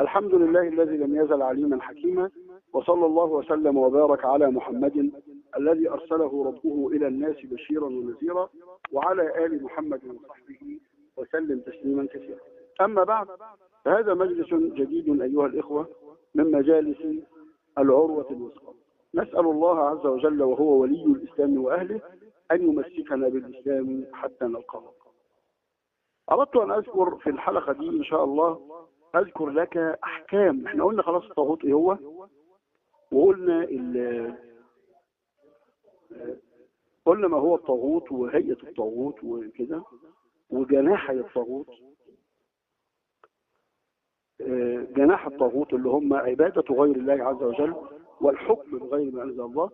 الحمد لله الذي لم يزل عليما حكيما وصلى الله وسلم وبارك على محمد الذي أرسله ربه إلى الناس بشيرا ونذيرا وعلى آل محمد وصحبه وسلم تسليما كثيرا. أما بعد فهذا مجلس جديد أيها الإخوة من مجالس العروة الوثقى. نسأل الله عز وجل وهو ولي الإسلام وأهله أن يمسكنا بالإسلام حتى نلقاه. أردت أن أذكر في الحلقة دي إن شاء الله أذكر لك أحكام. إحنا قلنا خلاص الطاغوت إيه هو؟ وقلنا ال قلنا ما هو الطاغوت وهيئة الطاغوت وكده وجناحي الطاغوت. جناح الطاغوت اللي هم عبادة غير الله عز وجل والحكم بغير ما أنزل الله.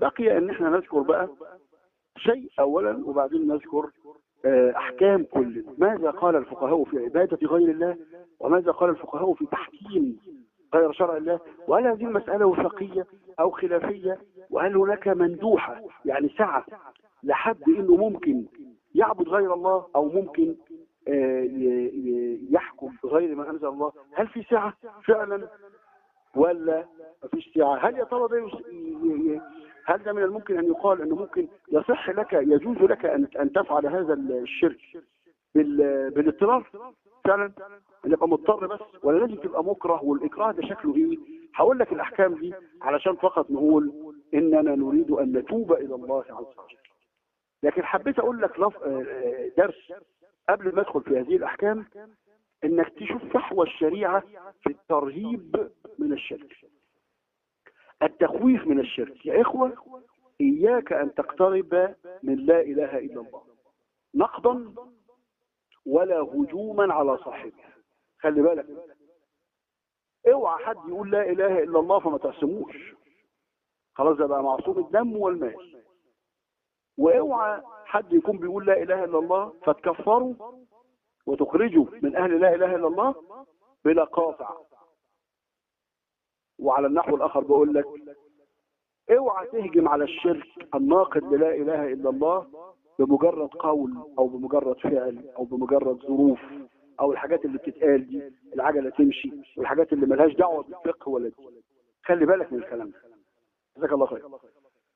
بقي أن إحنا نذكر بقى شيء أولا وبعدين نذكر أحكام كل. ماذا قال الفقهاء في عبادة غير الله؟ وماذا قال الفقهاء في تحكيم غير شرع الله؟ وهل هذه المسألة وثقية أو خلافية؟ وهل هناك مندوحة؟ يعني سعة. لحد إنه ممكن يعبد غير الله أو ممكن يحكم بغير ما أنزل الله. هل في سعة فعلا ولا مفيش سعة؟ هل يا ترى ده هل ده من الممكن أن يقال أنه ممكن يصح لك يجوز لك أن أن تفعل هذا الشرك بالاضطرار فعلا أن يبقى مضطر بس ولا لازم تبقى مكره والإكراه ده شكله إيه؟ هقول لك الأحكام دي علشان فقط نقول إننا نريد أن نتوب إلى الله عز وجل. لكن حبيت أقول لك لف... درس قبل ما أدخل في هذه الأحكام إنك تشوف فحوى الشريعة في الترهيب من الشرك. التخويف من الشرك. يا إخوة إياك أن تقترب من لا إله إلا الله. نقضا ولا هجوما على صاحبها. خلي بالك. اوعى حد يقول لا إله إلا الله فما تقسموش خلاص ده بقى معصوم الدم والمال. وأوعى حد يكون بيقول لا إله إلا الله فتكفروا وتخرجوا من أهل لا إله إلا الله بلا قاطع. وعلى النحو الآخر بقول لك اوعى تهجم على الشرك الناقد للا إله إلا الله بمجرد قول أو بمجرد فعل أو بمجرد ظروف أو الحاجات اللي بتتقال دي العجلة تمشي والحاجات اللي ملهاش دعوة بالفقه ولا دي. خلي بالك من الكلام ده. جزاك الله خير.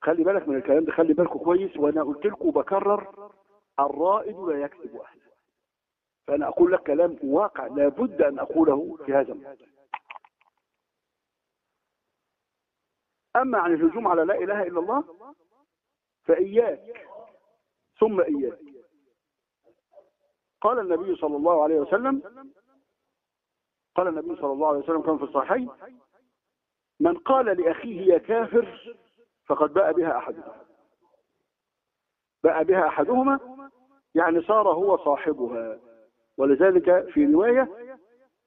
خلي بالك من الكلام ده خلي بالكم كويس وأنا قلت لكم بكرر الرائد لا يكسب اهله فأنا أقول لك كلام واقع لابد أن أقوله في هذا الموضوع. أما عن الهجوم على لا إله إلا الله فإياك. ثم إياك. قال النبي صلى الله عليه وسلم قال النبي صلى الله عليه وسلم كان في الصحيحين من قال لأخيه يا كافر فقد باء بها أحدهما. باء بها أحدهما يعني صار هو صاحبها. ولذلك في رواية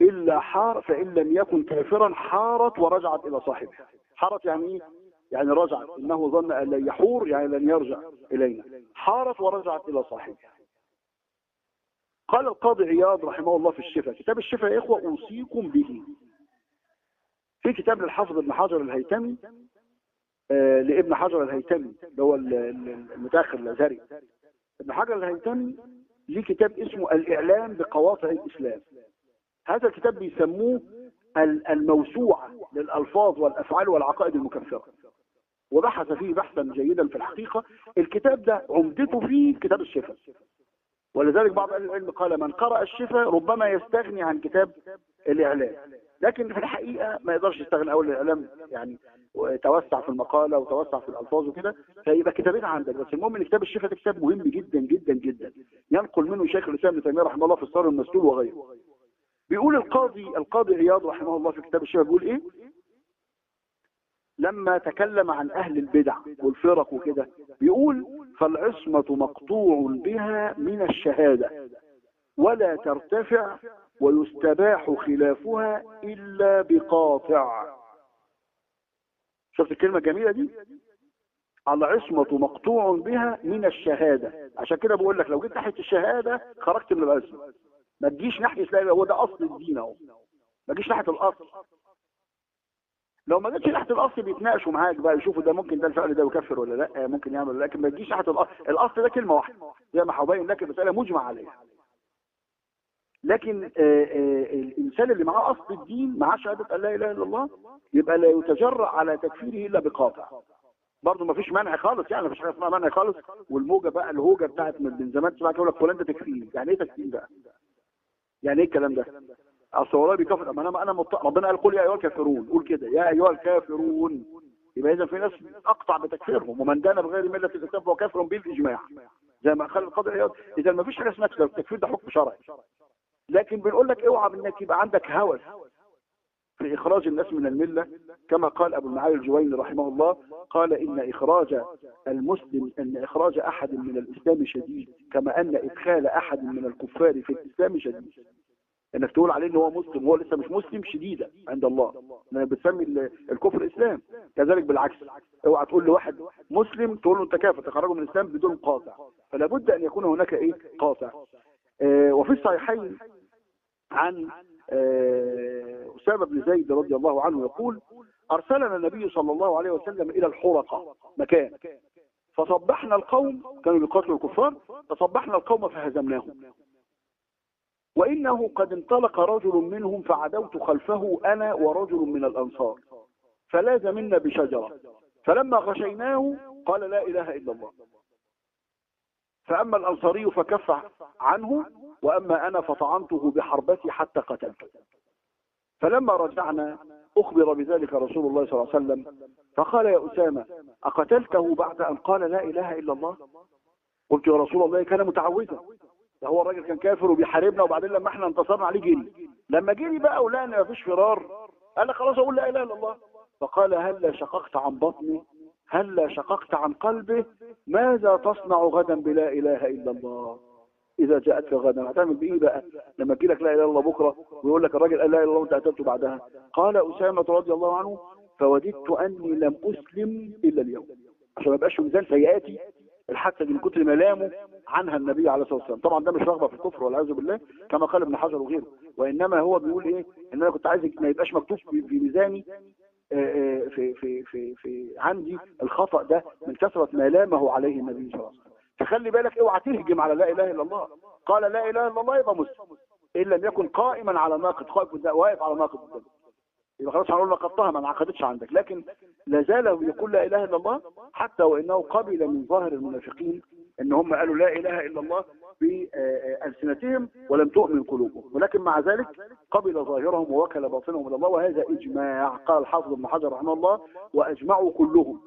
إلا حار فإن لم يكن كافرا حارت ورجعت إلى صاحبها. حارت يعني إيه؟ يعني رجعت. إنه ظن أن لن يحور يعني لن يرجع إلينا. حارت ورجعت إلى صاحبها. قال القاضي عياض رحمه الله في الشفاء. كتاب الشفاء يا إخوة أوصيكم به. في كتاب للحافظ ابن حجر الهيتمي آه لابن حجر الهيتمي اللي هو المتاخر الأزهري. ابن حجر الهيتمي ليه كتاب اسمه الإعلام بقواطع الإسلام. هذا الكتاب بيسموه الموسوعة للألفاظ والأفعال والعقائد المكفرة. وبحث فيه بحثا جيدا في الحقيقة. الكتاب ده عمدته فيه كتاب الشفاء. ولذلك بعض أهل العلم قال من قرأ الشفاء ربما يستغني عن كتاب الإعلام. لكن في الحقيقة ما يقدرش يستغني أول الإعلام يعني توسع في المقالة وتوسع في الألفاظ وكده فيبقى كتابين عندك. بس المهم إن كتاب الشفاء ده كتاب مهم جدا جدا جدا. ينقل منه شيخ الإسلام ابن تيمية رحمه الله في الصار المسلول وغيره. بيقول القاضي القاضي عياض رحمه الله في كتاب الشفاء بيقول إيه؟ لما تكلم عن أهل البدع والفرق وكده بيقول فالعصمة مقطوع بها من الشهادة ولا ترتفع ويستباح خلافها إلا بقاطع. شفت الكلمة الجميلة دي؟ العصمة مقطوع بها من الشهادة. عشان كده بقول لك لو جيت ناحية الشهادة خرجت من العصمة. ما تجيش ناحية لا هو ده أصل الدين أهو. ما تجيش ناحية الأصل. لو ما جتش ناحية الأصل بيتناقشوا معاك بقى يشوفوا ده ممكن ده الفعل ده يكفر ولا لأ ممكن يعمل لكن ما تجيش ناحية الأصل. الأصل ده كلمة واحدة. زي ما هبين لك المساله مجمع عليها. لكن آآ آآ الإنسان اللي معاه أصل الدين معاه شهادة أن لا إله إلا الله يبقى لا يتجرأ على تكفيره إلا بقاطع. برضه ما فيش منع خالص يعني ما فيش حاجة اسمها منع خالص. والموجة بقى الهوجة بتاعت من زمان تسمع يقول لك فلان ده تكفير. يعني إيه تكفير بقى؟ يعني إيه الكلام ده؟ أصل والله بيكفر اما أنا أنا. ربنا قال قل يا أيها الكافرون. قول كده. يا أيها الكافرون. يبقى اذا في ناس أقطع بتكفيرهم. ومن دان بغير ملة الإسلام فهو كافر بالإجماع. زي ما قال القاضي اذا ما فيش حاجة اسمها التكفير ده حكم شرعي. لكن بنقول لك اوعى إنك يبقى عندك هوس في إخراج الناس من الملة. كما قال أبو المعالي الجويني رحمه الله. قال إن إخراج المسلم أن إخراج أحد من الإسلام شديد. كما أن إدخال أحد من الكفار في الإسلام شديد. انك تقول عليه إن هو مسلم وهو لسه مش مسلم شديده عند الله. لانك بتسمي الكفر إسلام. كذلك بالعكس. اوعى تقول لواحد مسلم تقول له أنت كافر تخرجه من الإسلام بدون قاطع. فلا بد أن يكون هناك إيه؟ قاطع. آه وفي الصحيحين عن آه أسامة بن زيد رضي الله عنه يقول أرسلنا النبي صلى الله عليه وسلم إلى الحرقة مكان. فصبحنا القوم كانوا يقاتلوا الكفار فصبحنا القوم فهزمناهم. وإنه قد انطلق رجل منهم فعدوت خلفه أنا ورجل من الأنصار. فلاز منا بشجرة. فلما غشيناه قال لا إله إلا الله. فأما الأنصاري فكف عنه وأما أنا فطعنته بحربتي حتى قتلته. فلما رجعنا أخبر بذلك رسول الله صلى الله عليه وسلم فقال يا أسامة أقتلته بعد أن قال لا إله إلا الله؟ قلت يا رسول الله كان متعوذا. ده هو الراجل كان كافر وبيحاربنا وبعدين لما إحنا انتصرنا عليه جري. لما جري بقى ولقى مفيش فرار قال خلاص أقول لا إله إلا الله. فقال هلا شققت عن بطني؟ هلا شققت عن قلبه ماذا تصنع غدا بلا إله إلا الله؟ إذا جاءتك غدا هتعمل بإيه بقى؟ لما تجي لك لا إله إلا الله بكرة ويقول لك الراجل قال لا إله إلا الله وأنت قتلته بعدها. قال أسامة رضي الله عنه فوددت أني لم أسلم إلا اليوم. عشان ما يبقاش ميزان سيئاتي. الحادثة دي من كتر ملامه عنها النبي عليه الصلاة والسلام. طبعا ده مش رغبة في الكفر والعياذ بالله كما قال ابن حجر وغيره. وإنما هو بيقول إيه؟ إن أنا كنت عايز ما يبقاش مكتوب في ميزاني في في في في عندي الخطأ ده من كثرة ما لامه عليه النبي صلى الله عليه وسلم. فخلي بالك اوعى تهجم على لا إله إلا الله. قال لا إله إلا الله يبقى مسلم. إن لم يكن قائما على ناقد واقف على ناقد يبقى خلاص هنقول نقضتها ما انعقدتش عندك. لكن لا زال يقول لا إله إلا الله حتى وإنه قبل من ظاهر المنافقين إن هم قالوا لا إله إلا الله بألسنتهم ولم تؤمن قلوبهم. ولكن مع ذلك قبل ظاهرهم ووكل باطنهم إلى الله وهذا إجماع. قال الحافظ ابن حجر رحمه الله وأجمعوا كلهم.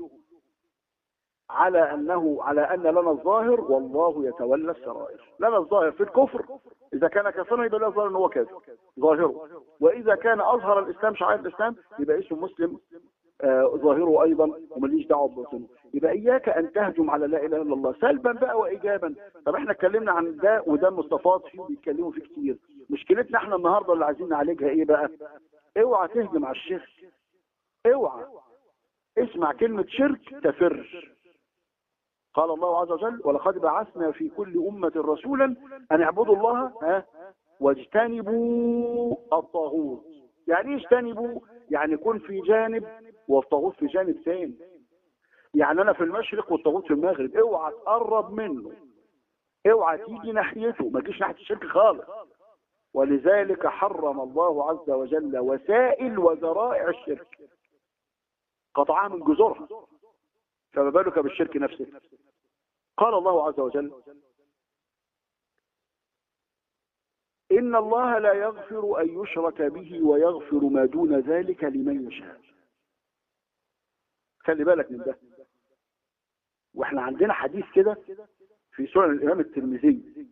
على أنه على أن لنا الظاهر والله يتولى السرائر. لنا الظاهر في الكفر إذا كان كافرا يبقى له الظاهر إن هو كافر. ظاهره. وإذا كان أظهر الإسلام شعائر الإسلام يبقى اسمه مسلم آه ظاهره أيضا وماليش دعوة بباطنه. يبقى إياك أن تهجم على لا إله إلا الله سلبا بقى وايجابا. طب إحنا اتكلمنا عن ده وده مستفاض فيه وبيتكلموا فيه كتير. مشكلتنا إحنا النهارده اللي عايزين نعالجها إيه بقى؟ اوعى تهجم على الشرك. اوعى. اسمع كلمة شرك تفر. قال الله عز وجل ولقد بعثنا في كل أمة رسولا أن اعبدوا الله ها واجتنبوا الطاغوت. يعني إيه اجتنبوا؟ يعني يكون في جانب والطاغوت في جانب ثاني. يعني أنا في المشرق والطاغوت في المغرب. اوعى تقرب منه. اوعى تيجي ناحيته. ما تجيش ناحية الشرك خالص. ولذلك حرم الله عز وجل وسائل وذرائع الشرك. قطعها من جذورها. فما بالك بالشرك نفسه؟ قال الله عز وجل إن الله لا يغفر أن يشرك به ويغفر ما دون ذلك لمن يشاء. خلي بالك من ده. وإحنا عندنا حديث كده في سنن الإمام الترمذي.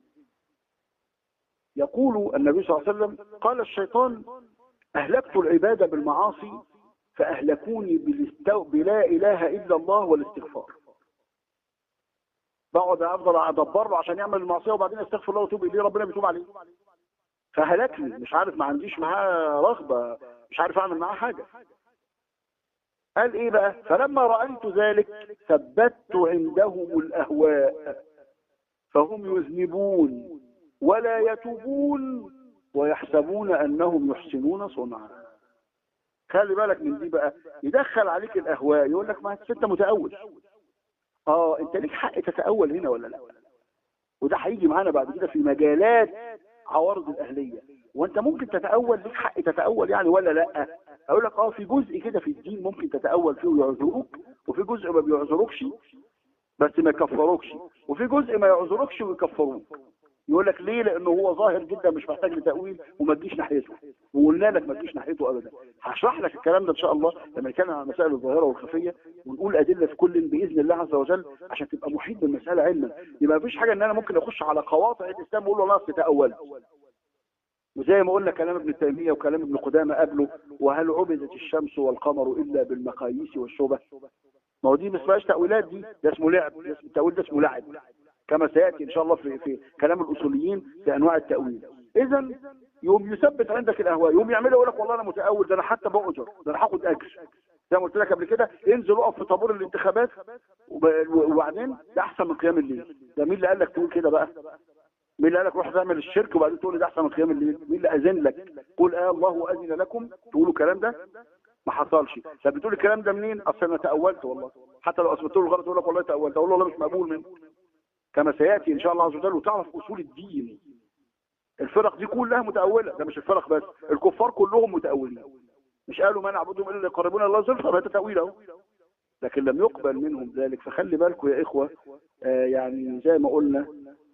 يقول النبي صلى الله عليه وسلم قال الشيطان أهلكت العبادة بالمعاصي فأهلكوني بلا إله إلا الله والاستغفار. بقعد أفضل أدبر له عشان يعمل المعصية وبعدين أستغفر الله وتوب إليه ربنا بيتوب عليه. فهلكني مش عارف ما عنديش معاه رغبة مش عارف أعمل معاه حاجة. قال إيه بقى؟ فلما رأيت ذلك ثبت عندهم الأهواء فهم يذنبون ولا يتوبون ويحسبون أنهم يحسنون صنعا. خلي بالك من دي بقى يدخل عليك الأهواء يقول لك ما أنت متأول. آه أنت ليك حق تتأول هنا ولا لا؟ وده هيجي معانا بعد كده في مجالات عوارض الأهلية. وأنت ممكن تتأول ليك حق تتأول يعني ولا لا؟ أقول لك آه في جزء كده في الدين ممكن تتأول فيه ويعذروك وفي جزء ما بيعذروكش بس ما يكفروكش وفي جزء ما يعذروكش ويكفروك. يقول لك ليه؟ لأنه هو ظاهر جدا مش محتاج لتأويل وما تجيش ناحيته. وقلنا لك ما تجيش ناحيته ابدا. هشرح لك الكلام ده إن شاء الله لما نتكلم عن المسائل الظاهرة والخفية ونقول أدلة في كل بإذن الله عز وجل عشان تبقى محيط بالمسألة علما. يبقى مفيش حاجة إن أنا ممكن أخش على قواطع الإسلام وأقول له لا تتاول وزي ما قلنا كلام ابن تيمية وكلام ابن قدامة قبله وهل عبدت الشمس والقمر إلا بالمقاييس والشبه؟ ما هو دي ما اسمهاش تأويلات دي ده اسمه لعب. ده اسمه التأويل ده اسمه لعب. كما سيأتي إن شاء الله في في كلام الأصوليين في أنواع التأويل. اذا يوم يثبت عندك الأهواء يوم يعمل يقول لك والله أنا متأول ده أنا حتى بأجر ده أنا هاخد أجر. زي ما قلت لك قبل كده انزل اقف في طابور الانتخابات وبعدين ده أحسن من قيام الليل. ده مين اللي قال لك تقول كده بقى؟ مين اللي قال لك روح تعمل الشرك وبعدين تقول ده أحسن من قيام الليل؟ مين اللي أذن لك؟ قول آه الله أذن لكم. تقولوا الكلام ده؟ ما حصلش. طب بتقول الكلام ده منين؟ أصل أنا تأولت والله. حتى لو اثبت له الغلط يقول لك والله تأولت. أقول له والله مش مقبول منه. كما سيأتي إن شاء الله عز وجل وتعرف أصول الدين. الفرق دي كلها متأولة. ده مش الفرق بس. الكفار كلهم متأولين. مش قالوا ما نعبدهم إلا ليقربونا الله زلفى. ده تأويل أهو. لكن لم يقبل منهم ذلك. فخلي بالكم يا إخوة آه يعني زي ما قلنا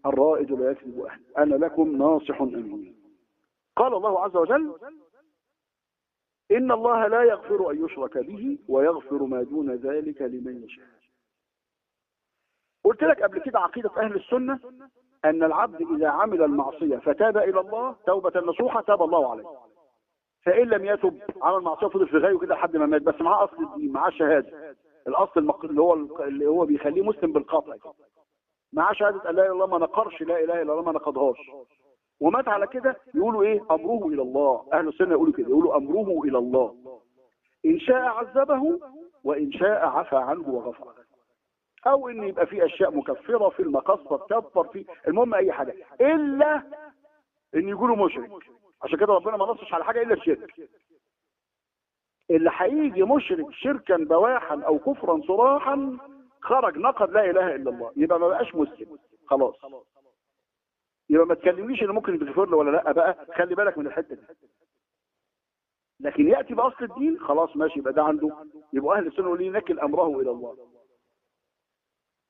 الرائد لا يكذب أهل أنا لكم ناصح أمين. قال الله عز وجل إن الله لا يغفر أن يشرك به ويغفر ما دون ذلك لمن يشاء. قلت لك قبل كده عقيدة أهل السنة أن العبد إذا عمل المعصية فتاب إلى الله توبة نصوحة تاب الله عليه. فإن لم يتب عمل معصية فضل في غايه كده لحد ما مات. بس معاه أصل الدين معاه شهادة. الأصل. اللي هو اللي هو بيخليه مسلم بالقطع. معاه شهادة لا إله إلا الله ما نقرش لا إله إلا الله ما نقضهاش ومات على كده يقولوا إيه؟ أمره إلى الله. أهل السنة يقولوا كده يقولوا أمره إلى الله. إن شاء عذبه وإن شاء عفى عنه وغفر. أو إن يبقى في أشياء مكفرة في المقصه تكفر في المهم أي حاجة. إلا إن يقولوا مشرك. عشان كده ربنا ما نصش على حاجة إلا الشرك. اللي هيجي مشرك شركا بواحا أو كفرا صراحا خرج نقد لا إله إلا الله. يبقى ما بقاش مسلم. خلاص. يبقى ما تكلمنيش اللي ممكن تغفر له ولا لأ. بقى خلي بالك من الحتة دي. لكن يأتي بأصل الدين خلاص ماشي يبقى ده عنده. يبقى أهل السنة يقول نكل أمره إلى الله.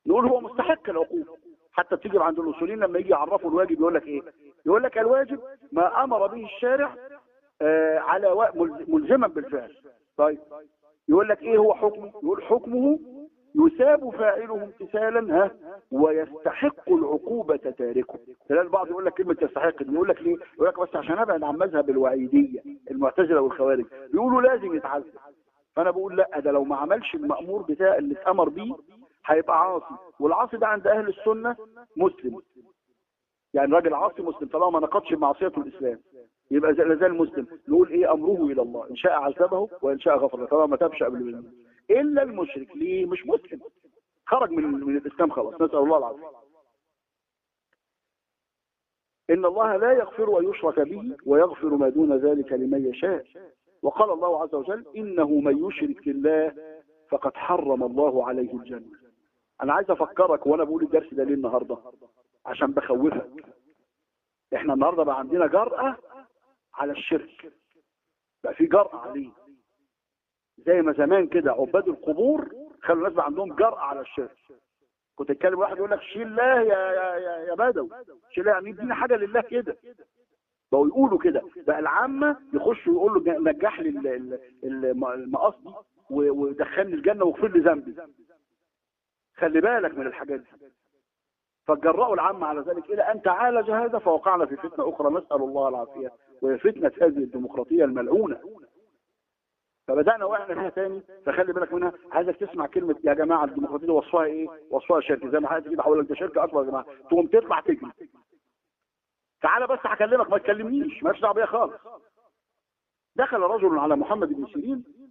نقول هو مستحق العقوبة. حتى بتيجي عند الأصوليين لما يجي يعرفوا الواجب يقول لك إيه؟ يقول لك الواجب ما أمر به الشارع آه على. ملزما بالفعل. طيب. يقول لك إيه هو حكمه؟ يقول حكمه يثاب فاعله امتثالا ها ويستحق العقوبة تاركه. تلاقي البعض يقول لك كلمة يستحق يقول لك ليه؟ يقول لك بس عشان أبعد عن مذهب الوعيدية المعتزلة والخوارج. بيقولوا لازم يتعذب فأنا بقول لا ده لو ما عملش المأمور بتاع اللي اتأمر بيه هيبقى عاصي. والعاصي ده عند أهل السنة مسلم. يعني راجل عاصي مسلم طالما ما نقضش معصيته الإسلام. يبقى لا زال مسلم. نقول إيه؟ أمره إلى الله. إن شاء عذبه وإن شاء غفر له. طالما ما تابش قبل منه. إلا المشرك. ليه؟ مش مسلم. خرج من من الإسلام خلاص. نسأل الله العافية. إن الله لا يغفر ان يشرك به ويغفر ما دون ذلك لمن يشاء. وقال الله عز وجل إنه من يشرك بالله فقد حرم الله عليه الجنة. أنا عايز أفكرك وأنا بقول الدرس ده ليه النهارده؟ عشان بخوفك. إحنا النهارده بقى عندنا جرأة على الشرك. بقى في جرأة عليه. زي ما زمان كده عباد القبور خلوا الناس بقى عندهم جرأة على الشرك. كنت أتكلم واحد يقول لك شيل الله يا يا يا, بدوي. شيل الله يعني ادينا حاجة لله كده. بقوا يقولوا كده. بقى العامة يخشوا يقولوا نجح لي المقاص دي ودخلني الجنة واغفر لي ذنبي. خلي بالك من الحاجات دي. فجرأوا العامة على ذلك. إلى أن تعالج هذا فوقعنا في فتنة أخرى. نسأل الله العافية. وهي فتنة هذه الديمقراطية الملعونة. فبدأنا وقعنا فيها تاني. فخلي بالك منها. عايزك تسمع كلمة يا جماعة الديمقراطية دي وصفها إيه؟ وصفها شركة. زي ما حضرتك كده هقول لك ده شركة أكبر يا جماعة. تقوم تطلع تجري. تعالى بس هكلمك ما تكلمنيش. مالكش دعوة بيا خالص. دخل رجل على محمد بن سيرين.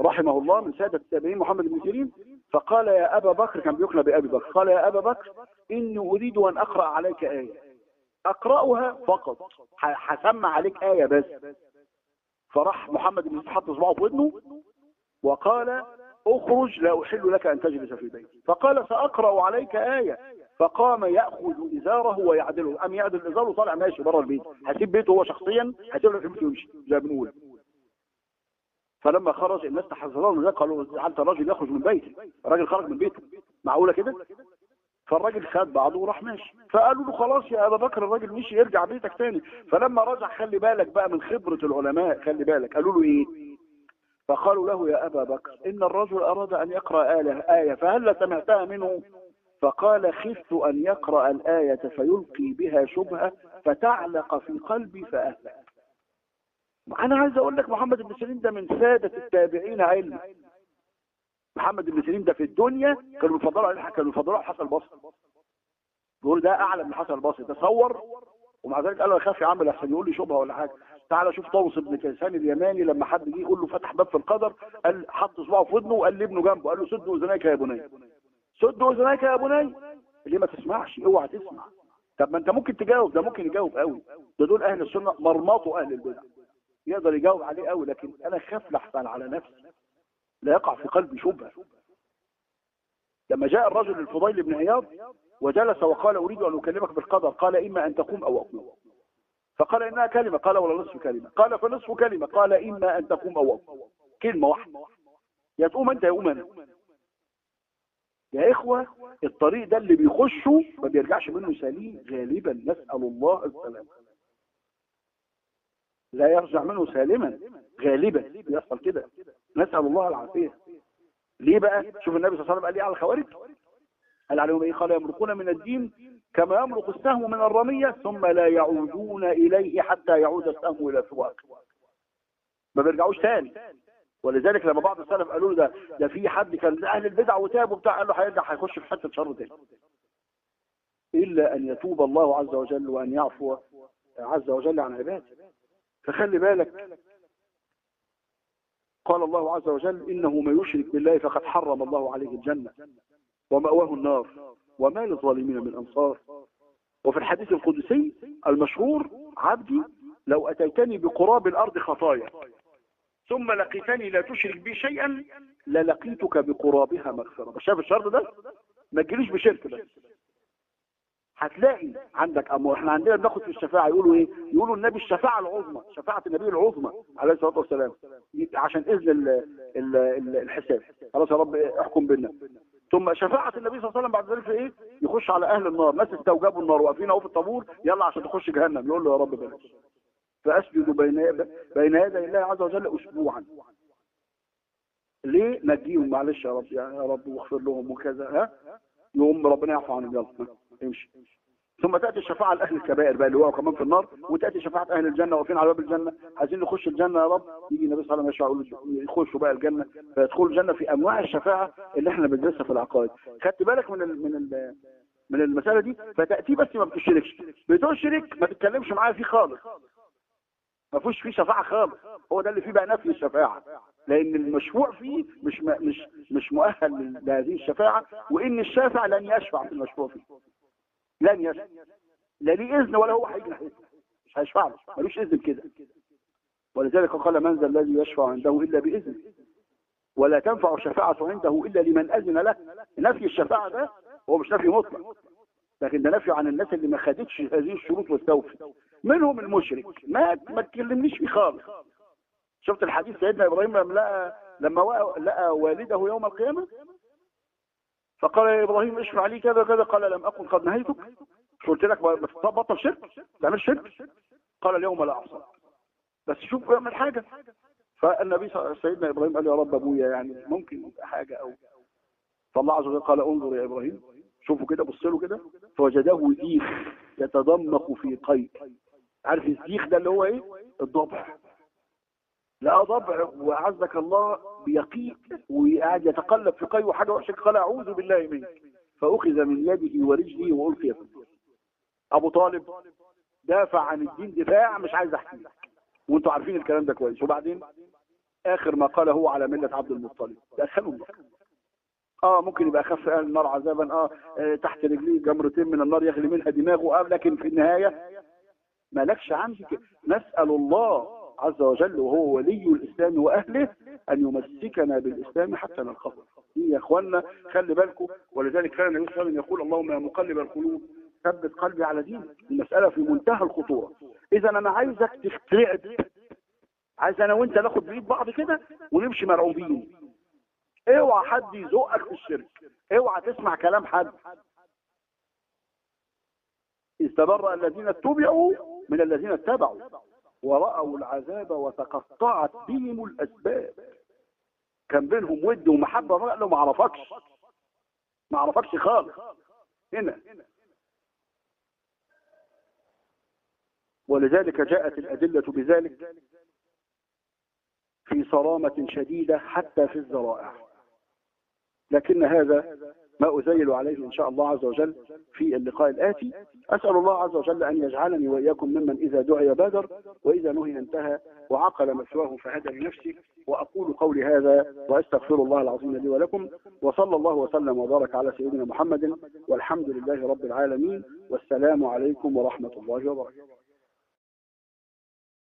رحمه الله من سادة التابعين محمد بن سيرين فقال يا أبا بكر كان بيقنى بأبي بكر قال يا أبا بكر إني أريد أن أقرأ عليك آية. أقرأها فقط هسمع عليك آية بس. فراح محمد بن حط صباعه في ودنه وقال اخرج لا أحل لك أن تجلس في بيتي. فقال سأقرأ عليك آية. فقام يأخذ إزاره ويعدله. قام يعدل ازاره وطالع ماشي بره البيت. هسيب بيته هو شخصيا هسيب له في بيته ويمشي زي ما بنقول. فلما خرج الناس تحذروه من ذلك قالوا جعلت الرجل يخرج من بيته. الراجل خرج من بيته. معقولة كده؟ فالراجل خد بعضه وراح ماشي. فقالوا له خلاص يا أبا بكر الراجل مشي ارجع بيتك تاني. فلما رجع خلي بالك بقى من خبرة العلماء خلي بالك. قالوا له إيه؟ فقالوا له يا أبا بكر إن الرجل أراد أن يقرأ آية, آية فهل سمعتها منه؟ فقال خفت أن يقرأ الآية فيلقي بها شبهة فتعلق في قلبي فأهلك. أنا عايز أقول لك محمد بن سيرين ده من سادة التابعين علما محمد بن سيرين ده في الدنيا كانوا بيفضلوا عليه كانوا بيفضلوا على حسن البصري. بيقول ده اعلى من حسن البصري. تصور ومع ذلك قالوا يخاف يعمل احسن يقول لي شبهة ولا حاجة. تعالى شوف طاووس بن كيسان اليماني لما حد جه يقول له فتح باب في القدر قال حط صباعه في ودنه وقال لابنه جنبه. قال له سد اذنيك يا بني. سد اذنيك يا بني. ليه ما تسمعش؟ اوعى تسمع. طب ما انت ممكن تجاوب ده ممكن يجاوب قوي. ده دول أهل السنة مرمطوا أهل البدع. يقدر يجاوب عليه قوي لكن أنا خاف لحسن على نفسي. لا يقع في قلبي شبهة. لما جاء الرجل الفضيل بن عياض وجلس وقال أريد أن أكلمك بالقدر قال إما أن تقوم أو أقوم. فقال إنها كلمة قال ولا نصف كلمة. قال فنصف كلمة قال إما أن تقوم أو أقوم. كلمة واحدة. يا تقوم أنت يا قوم أنا. يا إخوة الطريق ده اللي بيخشه ما بيرجعش منه سليم. غالبا نسأل الله السلام لا يرجع منه سالما غالبا بيحصل كده. نسأل الله العافية. ليه بقى؟ شوف النبي صلى الله عليه وسلم قال ليه على الخوارج. قال عليهم إيه؟ قال يمرقون من الدين كما يمرق السهم من الرمية ثم لا يعودون إليه حتى يعود السهم إلى سواق ما بيرجعوش تاني. ولذلك لما بعض السلف قالوا له ده ده في حد كان أهل البدع وتاب وبتاع قال له هيرجع هيخش في حتة شر تاني. إلا أن يتوب الله عز وجل وأن يعفو عز وجل عن عباده. فخلي بالك. قال الله عز وجل إنه من يشرك بالله فقد حرم الله عليه الجنة ومأواه النار وما للظالمين من أنصار. وفي الحديث القدسي المشهور عبدي لو أتيتني بقراب الأرض خطايا ثم لقيتني لا تشرك بي شيئا للقيتك بقرابها مغفرة. شايف الشرط ده؟ ما تجيليش بشرك بس هتلاقي عندك أمر إحنا عندنا بناخد في الشفاعة يقولوا إيه؟ يقولوا النبي الشفاعة العظمى شفاعة النبي العظمى عليه الصلاة والسلام. عشان إذن ال ال ال الحساب. خلاص يا رب احكم بينا. ثم شفاعة النبي صلى الله عليه وسلم بعد ذلك إيه؟ يخش على أهل النار. ناس استوجبوا النار واقفين أهو في الطابور يلا عشان تخش جهنم. يقول له يا رب بلاش. فأسجد بين بين يدي الله عز وجل أسبوعا. ليه؟ نجيهم معلش يا رب يعني يا رب واغفر لهم وكذا ها؟ يقوم ربنا يعفو عنهم يلا امشي ثم تأتي الشفاعة لأهل الكبائر بقى اللي هو كمان في النار وتأتي شفاعة أهل الجنة واقفين على باب الجنة عايزين نخش الجنة يا رب. يجي النبي صلى الله عليه وسلم يخشوا بقى الجنة. فيدخلوا الجنة في أنواع الشفاعة اللي إحنا بندرسها في العقائد. خدت بالك من ال من ال من المسألة دي؟ فتأتي بس ما بتشركش. بتشرك ما تتكلمش معاه فيه خالص. ما فيه شفاعة خالص. هو ده اللي فيه بقى نفي الشفاعة. لأن المشفوع فيه مش مش مش مؤهل لهذه الشفاعة وإن الشافع لن يشفع في المشفوع فيه. لن يشفع. لا ليه إذن ولا هو هيجي مش هيشفع له. ملوش إذن كده. ولذلك قال من ذا الذي يشفع عنده إلا بإذن. ولا تنفع الشفاعة عنده إلا لمن أذن له. نفي الشفاعة ده هو مش نفي مطلق. لكن ده نفي عن الناس اللي ما خدتش هذه الشروط واستوفت. منهم المشرك. ما ما تكلمنيش فيه خالص. شفت الحديث سيدنا إبراهيم لما لقى لما لقى والده يوم القيامة؟ فقال يا إبراهيم اشفع لي كذا كذا قال لم أكن قد نهيتك. مش قلت لك بطل شرك؟ تعمل شرك؟ قال اليوم لا اعصى بس شوف اعمل حاجة. فالنبي سيدنا إبراهيم قال يا رب أبويا يعني ممكن حاجة أو فالله عز وجل قال انظر يا إبراهيم. شوفوا كده بص له كده. فوجده زيخ يتضمق في قيء. عارف الزيخ ده اللي هو إيه؟ الضبع. لقى ضبع وعزك الله بيقيء وقاعد يتقلب في قيء وحاجة وحشة قال أعوذ بالله منك. فأخذ من يده ورجله وألقي في أبو طالب دافع عن الدين دفاع مش عايز أحكي وأنتوا عارفين الكلام ده كويس. وبعدين آخر ما قال هو على ملة عبد المطلب. دخلوا النار آه ممكن يبقى اخف أهل النار عذابا آه, آه تحت رجليه جمرتين من النار يغلي منها دماغه آه لكن في النهاية مالكش عندي نسأل الله عز وجل وهو ولي الإسلام وأهله أن يمسكنا بالإسلام حتى نلقاه. يا اخوانا خلي بالكم. ولذلك كان النبي صلى الله عليه وسلم يقول اللهم يا مقلب القلوب ثبت قلبي على دينك. المسألة في منتهى الخطورة. إذا أنا عايزك تخترعب عايز أنا وأنت ناخد بإيد بعض كده ونمشي مرعوبين اوعى حد يزقك في الشرك. اوعى تسمع كلام حد. استبرأ الذين اتبعوا من الذين اتبعوا ورأوا العذاب وتقطعت بهم الأسباب. كان بينهم ود ومحبة بقى له ما عرفكش. ما عرفكش خالص. هنا. ولذلك جاءت الأدلة بذلك في صرامة شديدة حتى في الذرائع. لكن هذا ما أزيل عليه إن شاء الله عز وجل في اللقاء الآتي. أسأل الله عز وجل أن يجعلني وإياكم ممن إذا دعي بادر وإذا نهي انتهى وعقل مثواه فهدى لنفسه. وأقول قولي هذا وأستغفر الله العظيم لي ولكم. وصلى الله وسلم وبارك على سيدنا محمد والحمد لله رب العالمين. والسلام عليكم ورحمة الله وبركاته.